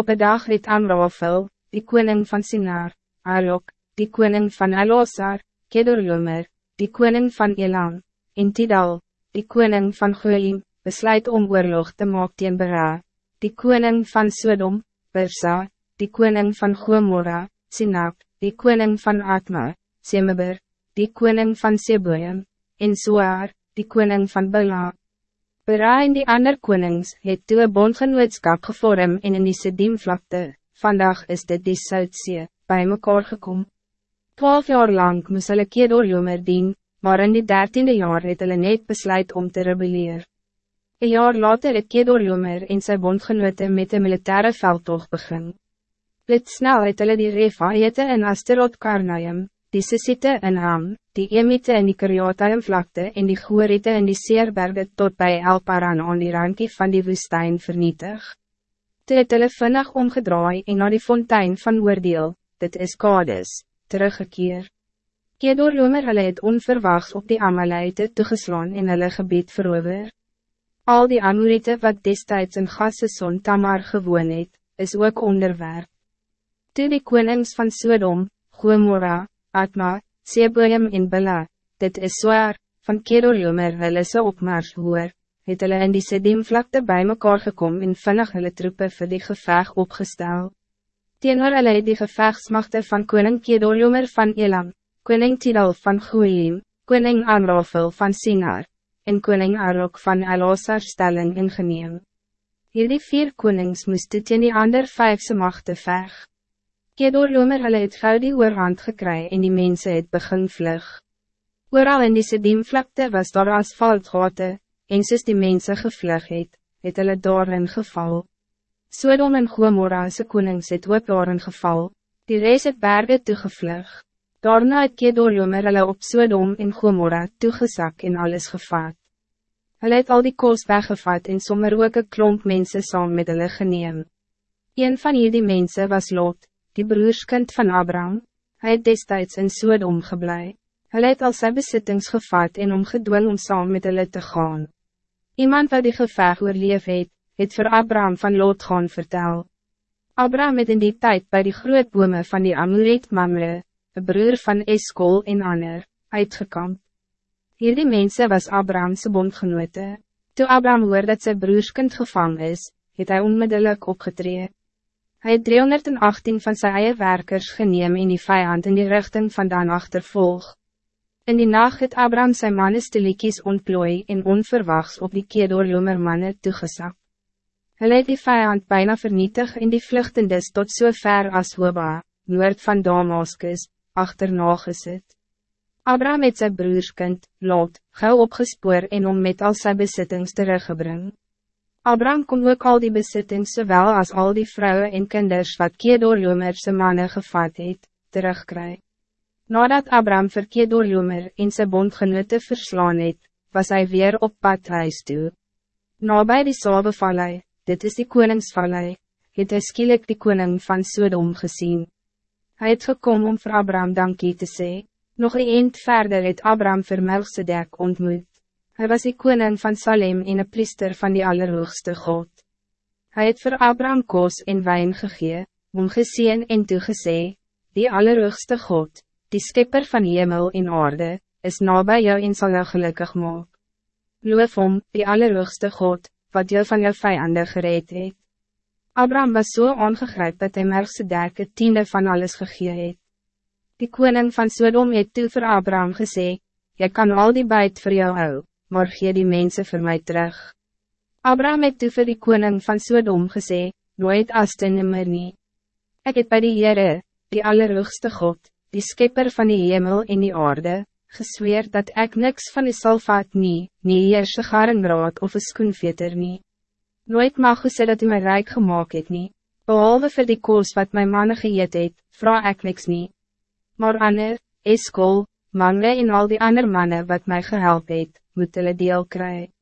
Op een dag het Amrafel, die koning van Sinar, Arok, die koning van Elosar, Kedorlomer, die koning van Elam, en Tidal, die koning van Goeim, besluit om oorlog te maak teen Bera, die koning van Sodom, Bersa, die koning van Gomorra, Sinap, die koning van Atma, Semeber, die koning van Seboem, en Soar, die koning van Bela. Bera en die ander konings het toe een bondgenootskap gevorm en in die Sedimvlakte, vandaag is dit die Soudzee, bij mekaar gekom. Twaalf jaar lang moes hulle Kedorjomer dien, maar in die dertiende jaar het hulle net besluit om te rebelleer. Een jaar later het Kedorjomer en sy bondgenote met een militaire veldtocht begin. Let snel het hulle die Refaete en Asterot Karnaim, die Sisite in Ham, die Emite in die Kariataim vlakte en die Goorite in die Seerberge tot bij Elparan aan die rankie van die woestijn vernietig. Toe het hulle vinnig omgedraai en na die fontein van oordeel, dit is Kades, teruggekeer. Kedor Lomer hulle het onverwachts op die Amalite toegeslaan en hulle gebied verover. Al die Amorite wat destijds in Gasseson Tamar gewoon het, is ook onderwerp. Toe die konings van Sodom, Gomorra, Atma, Seboem en Bela, dit is zwaar, van Kedorjomer hulle se opmars hoor, het hulle in die Sedimvlakte bij mekaar gekom en vinnig hulle troepen vir die geveg opgestel. Teenoor hulle het die gevechtsmachte van koning Kedorjomer van Elam, koning Tidal van Goeim, koning Amrafel van Sinar, en koning Arok van Elosar stelling ingeneem. Hierdie vier konings moest teen die ander vijfse machte veg. Kedor Lomer hulle het gauw die oorhand gekry en die mensen het begin vlug. Ooral in die sediemvlakte was daar asfaltgate, en soos die mensen gevlug het, het hulle daarin geval. Sodom en Gomorra se konings het ook daarin geval, die reis het berge toegevlug. Daarna het Kedor Lomer hulle op Sodom en Gomorra toegesak en alles gevaat. Hulle het al die koos weggevat en sommer ook een klomp mense saam met hulle geneem. Een van hierdie mensen was Lot, die broerskind van Abraham, hij het destijds in Sodom geblei. Hij het al sy besittings gevat en omgedwing om saam met hulle te gaan. Iemand wat die geveg oorleef het, het vir Abraham van Lot gaan vertel. Abraham het in die tijd bij die groot bome van die Amurit Mamre, een broer van Eskol en ander, uitgekamp. Hierdie mense was Abrahamse bondgenote. Toe Abraham hoor dat sy broerskind gevang is, het hij onmiddellijk opgetreden. Hij het 318 van zijn eie werkers geneem in die vijand in die richting van dan achtervolg. In die nacht het Abraham zijn mannen stilikies ontplooi en onverwachts op die keerdoorlomer mannen toegesak. Hij het die vijand bijna vernietig in die vluchtendes tot so ver as Hoba, noord van Damascus, achterna gezet. Abraham het zijn broerskind, Lot, gauw opgespoor en om met al zijn bezittings teruggebring. Abraham kon ook al die bezittings zowel als al die vrouwen en kinders wat Kedorjomer zijn mannen gevat het, terugkry. Nadat Abraham vir Kedorjomer in zijn bondgenote verslaan het, was hij weer op pad huis toe. Na by die Sabevallei, dit is die koningsvallei, het hy skielik die koning van Sodom gezien. Hij het gekom om voor Abraham dankie te sê, nog een eind verder het Abraham vir Melchizedek ontmoet. Hij was de koning van Salem en een priester van die Allerhoogste God. Hij het voor Abraham koos en wijn gegee, om gezien en toegesê, die Allerhoogste God, die skipper van hemel en aarde, is nabij jou en sal jou gelukkig maak. Loof om, die Allerhoogste God, wat jou van jou vijanden gereed het. Abraham was zo so aangegryp dat hy Melchizedek het tiende van alles gegee het. Die koning van Sodom het toe vir Abraham gesê, jy kan al die buit voor jou hou maar gee die mensen voor mij terug. Abraham het toe vir die koning van Sodom gesê, nooit as te nimmer nie. Ek het by die Heere, die Allerhoogste God, die skepper van die hemel en die aarde, gesweer dat ik niks van die salvaat nie, nie eers een garenbraad of een skoenveter nie. Nooit mag gesê dat u my rijk gemaakt het nie, behalve vir die koos wat my manne geëet het, vraag ek niks nie. Maar ander, Eskol, Mange en al die ander mannen wat mij gehelp het, moet hulle deel krijgen.